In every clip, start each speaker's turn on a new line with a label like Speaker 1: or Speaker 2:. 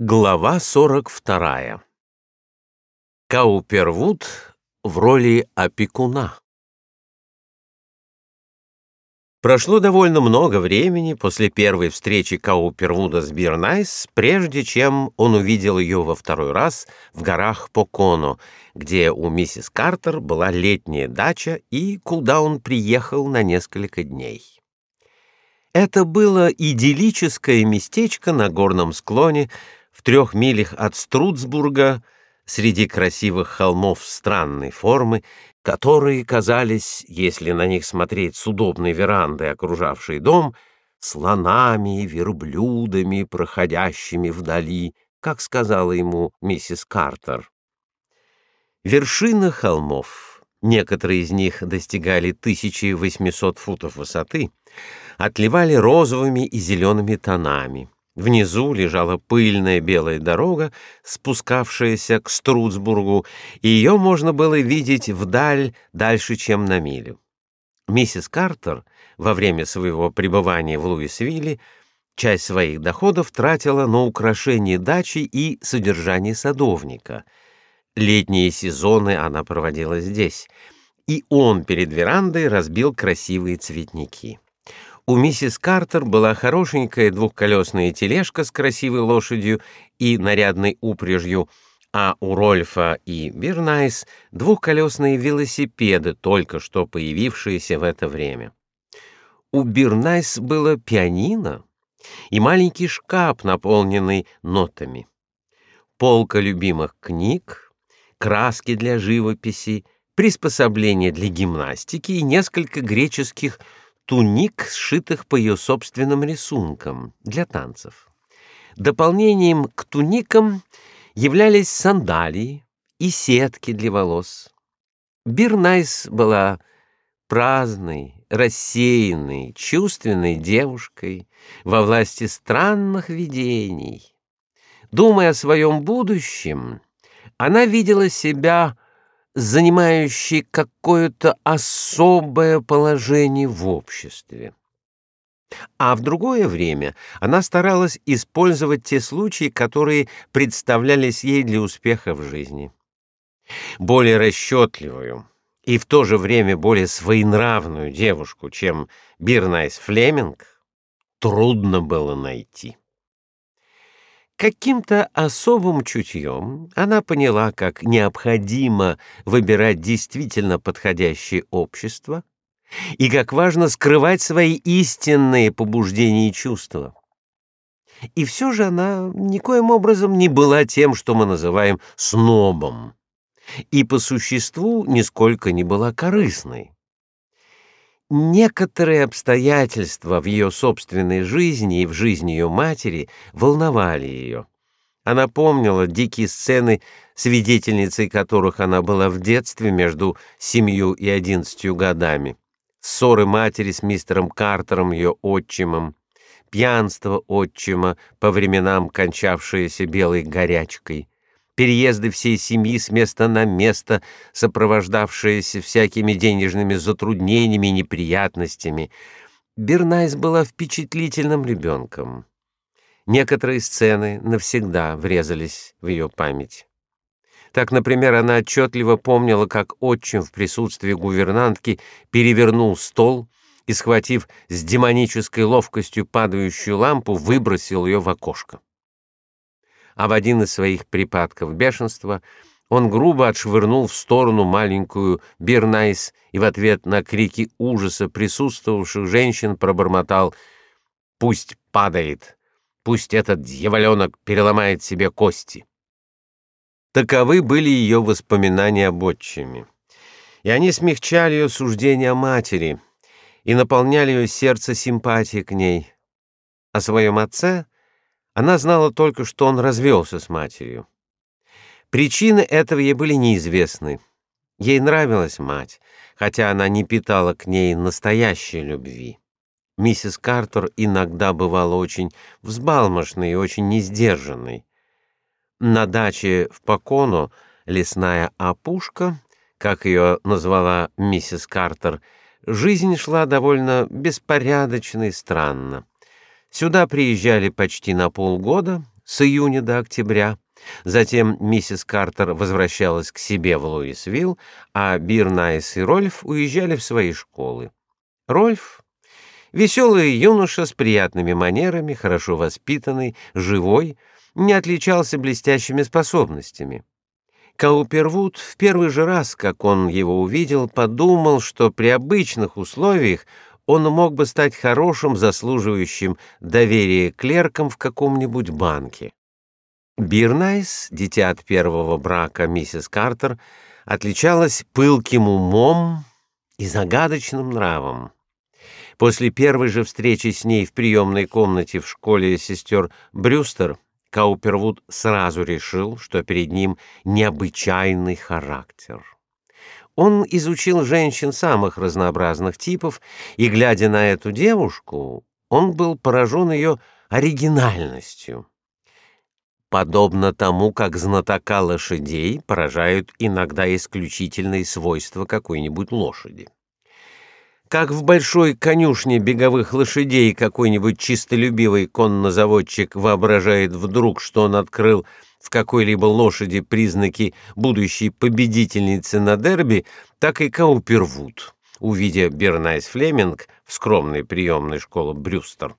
Speaker 1: Глава 42. Каупервуд в роли опекуна. Прошло довольно много времени после первой встречи Каупервуда с Бирнайс, прежде чем он увидел ее во второй раз в горах Поконо, где у миссис Картер была летняя дача и куда он приехал на несколько дней. Это было идиллическое местечко на горном склоне, в трех милях от Струтсбурга, среди красивых холмов странной формы, которые казались, если на них смотреть с удобной веранды, окружавшей дом, слонами и верблюдами, проходящими вдали, как сказала ему миссис Картер. Вершины холмов, некоторые из них достигали 1800 футов высоты, отливали розовыми и зелеными тонами. Внизу лежала пыльная белая дорога, спускавшаяся к Струтсбургу, и ее можно было видеть вдаль дальше, чем на милю. Миссис Картер во время своего пребывания в Луисвилле часть своих доходов тратила на украшение дачи и содержание садовника. Летние сезоны она проводила здесь, и он перед верандой разбил красивые цветники. У миссис Картер была хорошенькая двухколесная тележка с красивой лошадью и нарядной упряжью, а у Рольфа и Бирнайс двухколесные велосипеды, только что появившиеся в это время. У Бирнайс было пианино и маленький шкаф, наполненный нотами. Полка любимых книг, краски для живописи, приспособления для гимнастики и несколько греческих туник, сшитых по ее собственным рисункам для танцев. Дополнением к туникам являлись сандалии и сетки для волос. Бирнайс была праздной, рассеянной, чувственной девушкой во власти странных видений. Думая о своем будущем, она видела себя занимающий какое-то особое положение в обществе. А в другое время она старалась использовать те случаи, которые представлялись ей для успеха в жизни. Более расчетливую и в то же время более своенравную девушку, чем Бирнайс Флеминг, трудно было найти. Каким-то особым чутьем она поняла, как необходимо выбирать действительно подходящее общество и как важно скрывать свои истинные побуждения и чувства. И все же она никоим образом не была тем, что мы называем снобом, и по существу нисколько не была корыстной. Некоторые обстоятельства в ее собственной жизни и в жизни ее матери волновали ее. Она помнила дикие сцены, свидетельницей которых она была в детстве между семью и одиннадцатью годами. Ссоры матери с мистером Картером, ее отчимом, пьянство отчима, по временам кончавшееся белой горячкой, переезды всей семьи с места на место, сопровождавшиеся всякими денежными затруднениями и неприятностями. Бернайс была впечатлительным ребенком. Некоторые сцены навсегда врезались в ее память. Так, например, она отчетливо помнила, как отчим в присутствии гувернантки перевернул стол и, схватив с демонической ловкостью падающую лампу, выбросил ее в окошко а в один из своих припадков бешенства он грубо отшвырнул в сторону маленькую Бирнайс и в ответ на крики ужаса присутствовавших женщин пробормотал «Пусть падает, пусть этот дьяволенок переломает себе кости». Таковы были ее воспоминания об отчиме, и они смягчали ее суждения о матери и наполняли ее сердце симпатией к ней. О своем отце она знала только, что он развелся с матерью. Причины этого ей были неизвестны. Ей нравилась мать, хотя она не питала к ней настоящей любви. Миссис Картер иногда бывала очень взбалмошной и очень несдержанной. На даче в Поконо лесная опушка, как ее назвала миссис Картер, жизнь шла довольно беспорядочно и странно. Сюда приезжали почти на полгода, с июня до октября. Затем миссис Картер возвращалась к себе в Луисвилл, а Бирнайс и Рольф уезжали в свои школы. Рольф веселый юноша с приятными манерами, хорошо воспитанный, живой, не отличался блестящими способностями. Каупервуд в первый же раз, как он его увидел, подумал, что при обычных условиях он мог бы стать хорошим, заслуживающим доверия клерком в каком-нибудь банке. Бирнайс, дитя от первого брака миссис Картер, отличалась пылким умом и загадочным нравом. После первой же встречи с ней в приемной комнате в школе сестер Брюстер Каупервуд сразу решил, что перед ним необычайный характер. Он изучил женщин самых разнообразных типов, и глядя на эту девушку, он был поражен ее оригинальностью. Подобно тому, как знатока лошадей поражают иногда исключительные свойства какой-нибудь лошади как в большой конюшне беговых лошадей какой-нибудь чистолюбивый коннозаводчик воображает вдруг, что он открыл в какой-либо лошади признаки будущей победительницы на дерби, так и Каупервуд, увидя Бернайс Флеминг в скромной приемной школы Брюстер,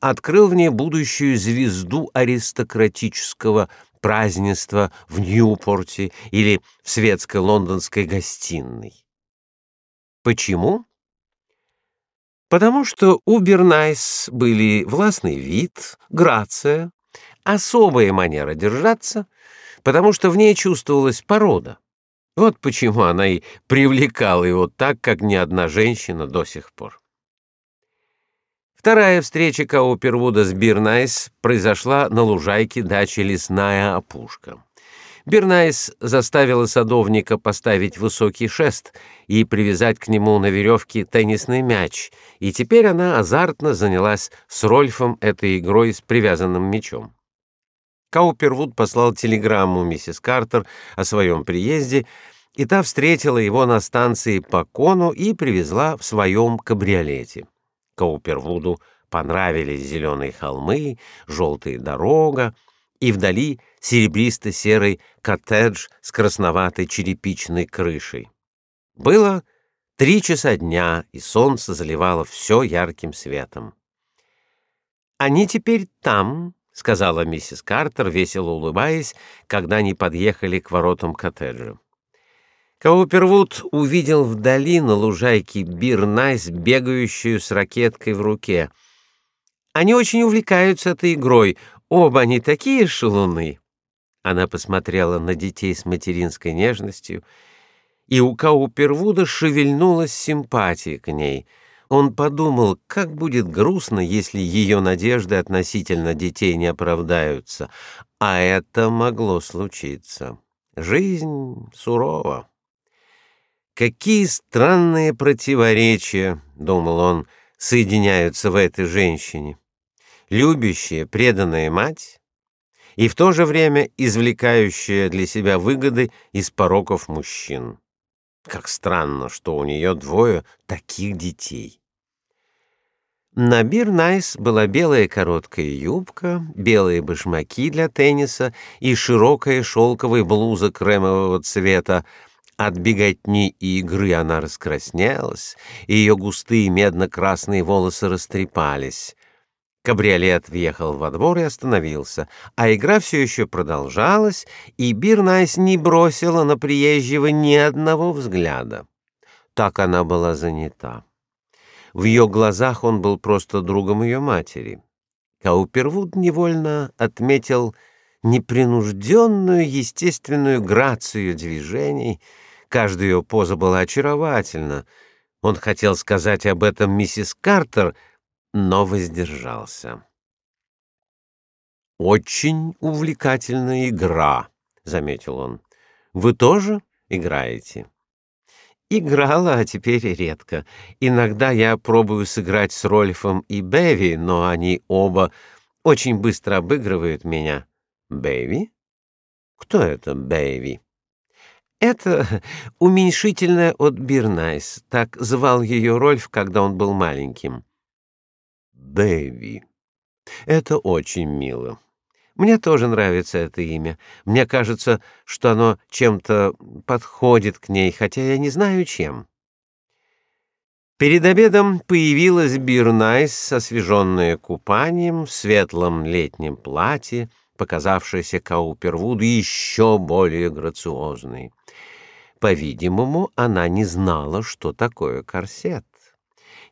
Speaker 1: открыл в ней будущую звезду аристократического празднества в Ньюпорте или в светской лондонской гостиной. Почему? Потому что у Бернайс были властный вид, грация, особая манера держаться, потому что в ней чувствовалась порода. Вот почему она и привлекала его так, как ни одна женщина до сих пор. Вторая встреча Каупервуда с Бирнайс произошла на лужайке дачи «Лесная опушка». Бирнайс заставила садовника поставить высокий шест и привязать к нему на веревке теннисный мяч, и теперь она азартно занялась с Рольфом этой игрой с привязанным мячом. Каупервуд послал телеграмму миссис Картер о своем приезде, и та встретила его на станции по кону и привезла в своем кабриолете. Каупервуду понравились зеленые холмы, желтая дорога, и вдали серебристо-серый коттедж с красноватой черепичной крышей. Было три часа дня, и солнце заливало все ярким светом. Они теперь там, сказала миссис Картер, весело улыбаясь, когда они подъехали к воротам коттеджа. Каупервуд увидел вдали на лужайке Бирнайс, бегающую с ракеткой в руке. Они очень увлекаются этой игрой. Оба они такие шалуны. Она посмотрела на детей с материнской нежностью, и у Каупервуда шевельнулась симпатия к ней. Он подумал, как будет грустно, если ее надежды относительно детей не оправдаются, а это могло случиться. Жизнь сурова. Какие странные противоречия, думал он, соединяются в этой женщине любящая, преданная мать и в то же время извлекающая для себя выгоды из пороков мужчин. Как странно, что у нее двое таких детей. На Бирнайс была белая короткая юбка, белые башмаки для тенниса и широкая шелковая блуза кремового цвета. От беготни и игры она раскраснелась, и ее густые медно-красные волосы растрепались. Кабриолет въехал во двор и остановился, а игра все еще продолжалась, и Бирнайс не бросила на приезжего ни одного взгляда. Так она была занята. В ее глазах он был просто другом ее матери. Каупервуд невольно отметил непринужденную, естественную грацию движений. Каждая ее поза была очаровательна. Он хотел сказать об этом миссис Картер — но воздержался. Очень увлекательная игра, заметил он. Вы тоже играете? Играла, а теперь редко. Иногда я пробую сыграть с Рольфом и Беви, но они оба очень быстро обыгрывают меня. Беви? Кто это Беви? Это уменьшительное от Бирнайс, так звал ее Рольф, когда он был маленьким. Дэви. Это очень мило. Мне тоже нравится это имя. Мне кажется, что оно чем-то подходит к ней, хотя я не знаю чем. Перед обедом появилась Бирнайс, освеженная купанием в светлом летнем платье, показавшаяся Каупервуду еще более грациозной. По-видимому, она не знала, что такое корсет.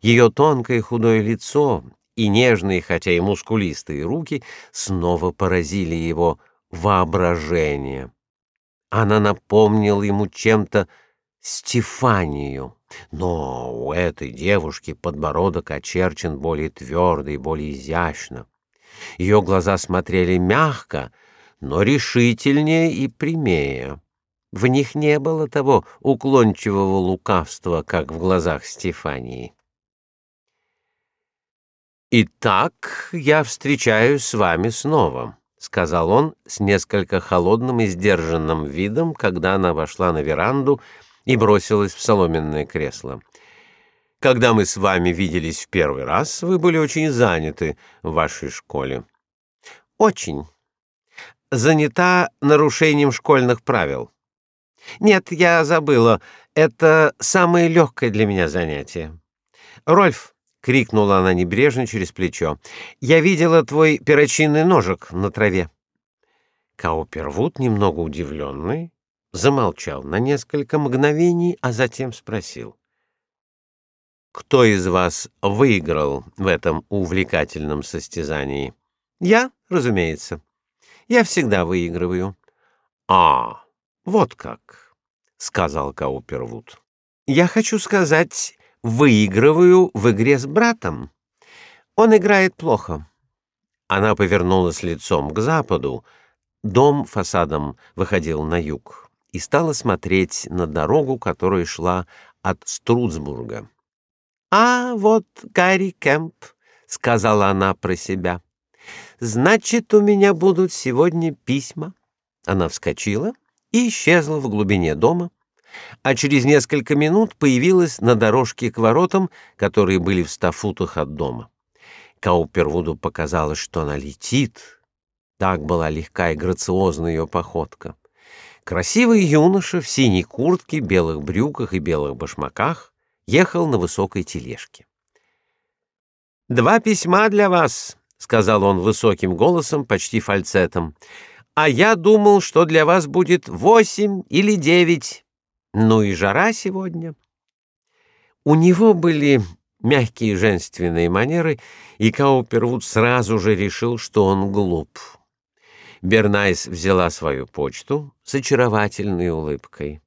Speaker 1: Ее тонкое худое лицо и нежные, хотя и мускулистые руки снова поразили его воображение. Она напомнила ему чем-то Стефанию, но у этой девушки подбородок очерчен более твердо и более изящно. Ее глаза смотрели мягко, но решительнее и прямее. В них не было того уклончивого лукавства, как в глазах Стефании. «Итак, я встречаюсь с вами снова», — сказал он с несколько холодным и сдержанным видом, когда она вошла на веранду и бросилась в соломенное кресло. «Когда мы с вами виделись в первый раз, вы были очень заняты в вашей школе». «Очень. Занята нарушением школьных правил». «Нет, я забыла. Это самое легкое для меня занятие». «Рольф, крикнула она небрежно через плечо. Я видела твой перочинный ножик на траве. Каупервуд, немного удивленный, замолчал на несколько мгновений, а затем спросил: Кто из вас выиграл в этом увлекательном состязании? Я, разумеется. Я всегда выигрываю. А, вот как, сказал Каупервуд. Я хочу сказать, выигрываю в игре с братом. Он играет плохо. Она повернулась лицом к западу. Дом фасадом выходил на юг и стала смотреть на дорогу, которая шла от Струдсбурга. А вот Гарри Кемп, сказала она про себя. Значит, у меня будут сегодня письма. Она вскочила и исчезла в глубине дома, а через несколько минут появилась на дорожке к воротам, которые были в ста футах от дома. Каупервуду показалось, что она летит. Так была легка и грациозна ее походка. Красивый юноша в синей куртке, белых брюках и белых башмаках ехал на высокой тележке. «Два письма для вас», — сказал он высоким голосом, почти фальцетом. «А я думал, что для вас будет восемь или девять». Ну и жара сегодня. У него были мягкие женственные манеры, и Каупервуд сразу же решил, что он глуп. Бернайс взяла свою почту с очаровательной улыбкой.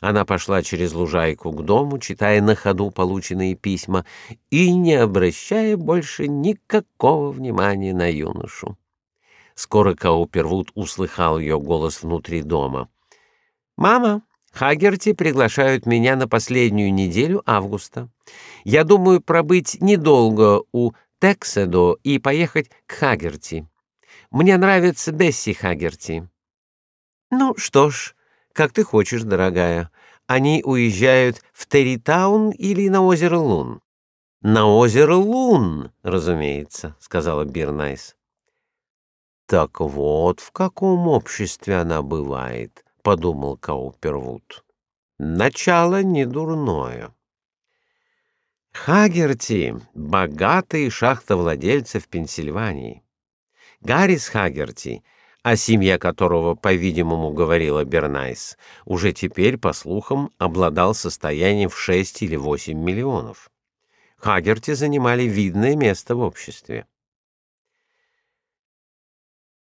Speaker 1: Она пошла через лужайку к дому, читая на ходу полученные письма и не обращая больше никакого внимания на юношу. Скоро Каупервуд услыхал ее голос внутри дома. «Мама!» Хагерти приглашают меня на последнюю неделю августа. Я думаю пробыть недолго в Текседо и поехать к Хагерти. Мне нравится Бесси Хагерти. Ну что ж, как ты хочешь, дорогая. Они уезжают в Территаун или на озеро Лун? На озеро Лун, разумеется, сказала Бирнайс. Так вот, в каком обществе она бывает подумал Каупервуд. Начало не дурное. Хагерти богатый шахтовладельцы в Пенсильвании. Гаррис Хагерти, о семье которого, по-видимому, говорила Бернайс, уже теперь, по слухам, обладал состоянием в 6 или 8 миллионов. Хагерти занимали видное место в обществе.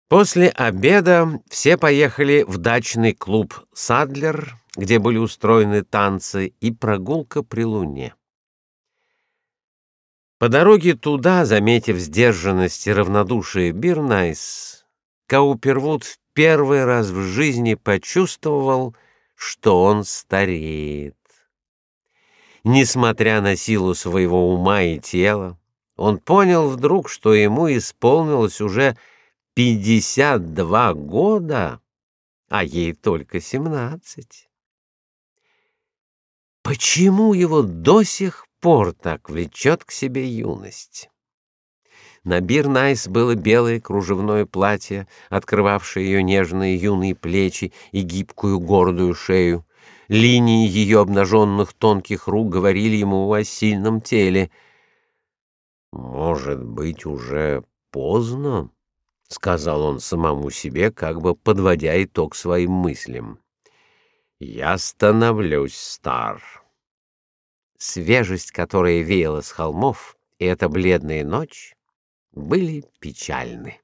Speaker 1: После обеда все поехали в дачный клуб Садлер, где были устроены танцы и прогулка при луне. По дороге туда, заметив сдержанность и равнодушие Бирнайс, Каупервуд в первый раз в жизни почувствовал, что он стареет. Несмотря на силу своего ума и тела, он понял вдруг, что ему исполнилось уже Пятьдесят два года, а ей только семнадцать. Почему его до сих пор так влечет к себе юность? На Бирнайс было белое кружевное платье, открывавшее ее нежные юные плечи и гибкую гордую шею. Линии ее обнаженных тонких рук говорили ему о сильном теле. «Может быть, уже поздно?» — сказал он самому себе, как бы подводя итог своим мыслям. «Я становлюсь стар». Свежесть, которая веяла с холмов, и эта бледная ночь были печальны.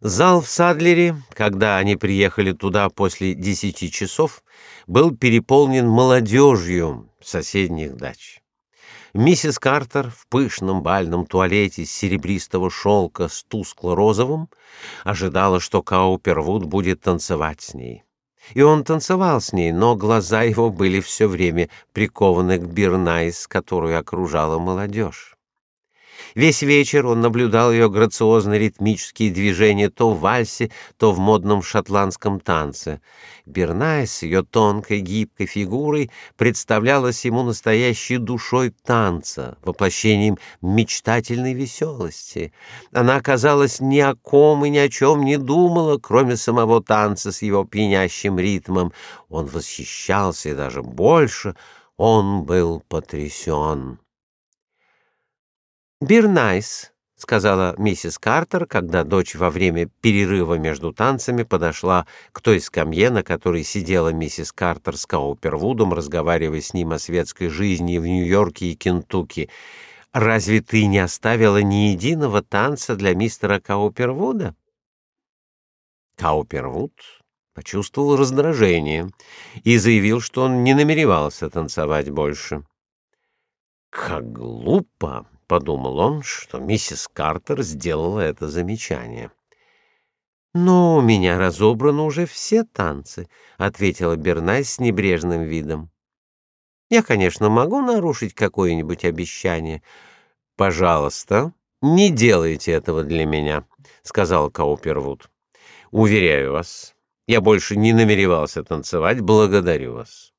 Speaker 1: Зал в Садлере, когда они приехали туда после десяти часов, был переполнен молодежью соседних дач. Миссис Картер в пышном бальном туалете из серебристого шелка с тускло-розовым ожидала, что Каупервуд будет танцевать с ней. И он танцевал с ней, но глаза его были все время прикованы к Бирнайс, которую окружала молодежь. Весь вечер он наблюдал ее грациозно-ритмические движения то в вальсе, то в модном шотландском танце. Бирнайс с ее тонкой гибкой фигурой представлялась ему настоящей душой танца, воплощением мечтательной веселости. Она, оказалась ни о ком и ни о чем не думала, кроме самого танца с его пьянящим ритмом. Он восхищался и даже больше, он был потрясен. «Бирнайс», — сказала миссис Картер, когда дочь во время перерыва между танцами подошла к той скамье, на которой сидела миссис Картер с Каупервудом, разговаривая с ним о светской жизни в Нью-Йорке и Кентукки. «Разве ты не оставила ни единого танца для мистера Каупервуда?» Каупервуд почувствовал раздражение и заявил, что он не намеревался танцевать больше. «Как глупо!» Подумал он, что миссис Картер сделала это замечание. "Но у меня разобраны уже все танцы", ответила Бернай с небрежным видом. "Я, конечно, могу нарушить какое-нибудь обещание. Пожалуйста, не делайте этого для меня", сказал Каупервуд. "Уверяю вас, я больше не намеревался танцевать. Благодарю вас".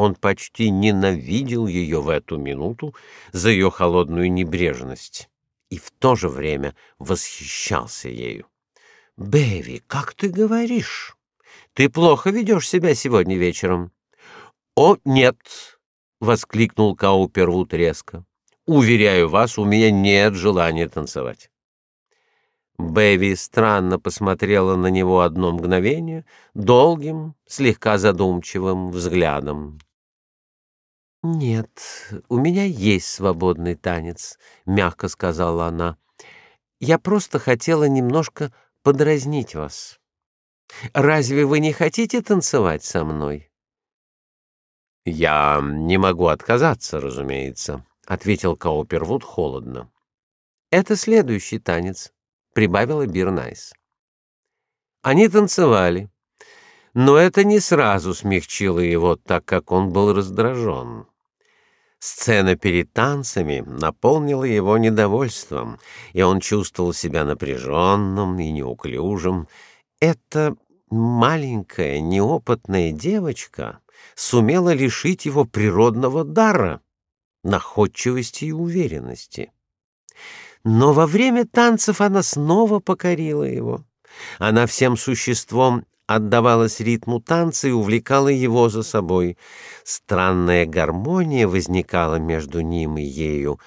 Speaker 1: Он почти ненавидел ее в эту минуту за ее холодную небрежность и в то же время восхищался ею. «Бэви, как ты говоришь? Ты плохо ведешь себя сегодня вечером». «О, нет!» — воскликнул Каупервуд резко. «Уверяю вас, у меня нет желания танцевать». Бэви странно посмотрела на него одно мгновение, долгим, слегка задумчивым взглядом. Нет, у меня есть свободный танец, мягко сказала она. Я просто хотела немножко подразнить вас. Разве вы не хотите танцевать со мной? Я не могу отказаться, разумеется, ответил Каупервуд холодно. Это следующий танец, прибавила Бирнайс. Они танцевали, но это не сразу смягчило его, так как он был раздражен. Сцена перед танцами наполнила его недовольством, и он чувствовал себя напряженным и неуклюжим. Эта маленькая неопытная девочка сумела лишить его природного дара, находчивости и уверенности. Но во время танцев она снова покорила его. Она всем существом отдавалась ритму танца и увлекала его за собой. Странная гармония возникала между ним и ею.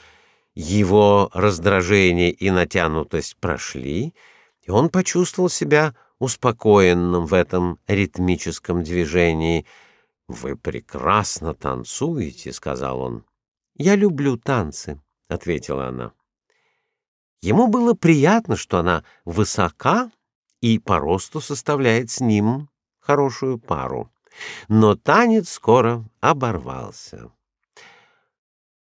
Speaker 1: Его раздражение и натянутость прошли, и он почувствовал себя успокоенным в этом ритмическом движении. Вы прекрасно танцуете, сказал он. Я люблю танцы, ответила она. Ему было приятно, что она высока и по росту составляет с ним хорошую пару. Но танец скоро оборвался.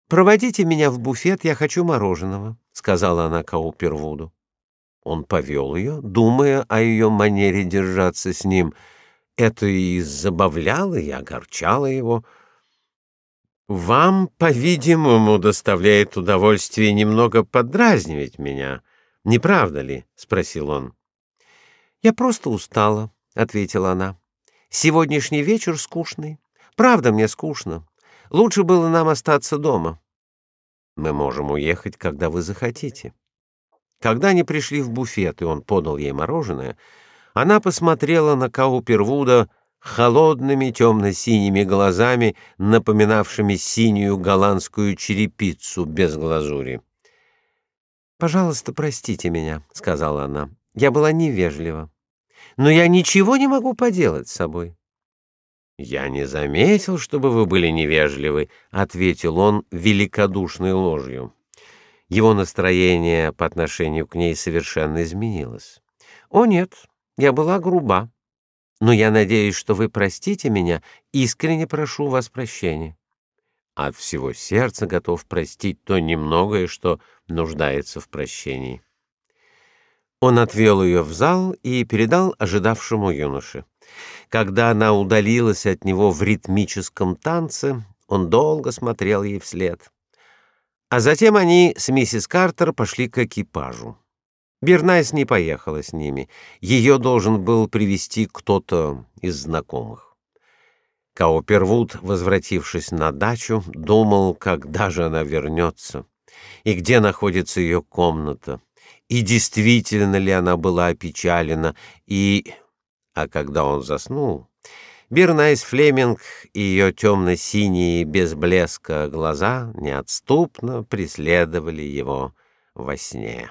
Speaker 1: Проводите меня в буфет, я хочу мороженого, сказала она Каупервуду. Он повел ее, думая о ее манере держаться с ним. Это и забавляло, и огорчало его. Вам, по-видимому, доставляет удовольствие немного подразнивать меня, не правда ли? спросил он. Я просто устала, ответила она. Сегодняшний вечер скучный. Правда, мне скучно. Лучше было нам остаться дома. Мы можем уехать, когда вы захотите. Когда они пришли в буфет, и он подал ей мороженое, она посмотрела на Каупервуда холодными темно-синими глазами, напоминавшими синюю голландскую черепицу без глазури. "Пожалуйста, простите меня", сказала она. "Я была невежлива. Но я ничего не могу поделать с собой". "Я не заметил, чтобы вы были невежливы", ответил он великодушной ложью. Его настроение по отношению к ней совершенно изменилось. "О нет, я была груба. Но я надеюсь, что вы простите меня, искренне прошу вас прощения. От всего сердца готов простить то немногое, что нуждается в прощении. Он отвел ее в зал и передал ожидавшему юноше. Когда она удалилась от него в ритмическом танце, он долго смотрел ей вслед. А затем они с миссис Картер пошли к экипажу. Бернайс не поехала с ними. Ее должен был привести кто-то из знакомых. Каупервуд, возвратившись на дачу, думал, когда же она вернется и где находится ее комната, и действительно ли она была опечалена, и а когда он заснул, Бернайс Флеминг и ее темно-синие без блеска глаза неотступно преследовали его во сне.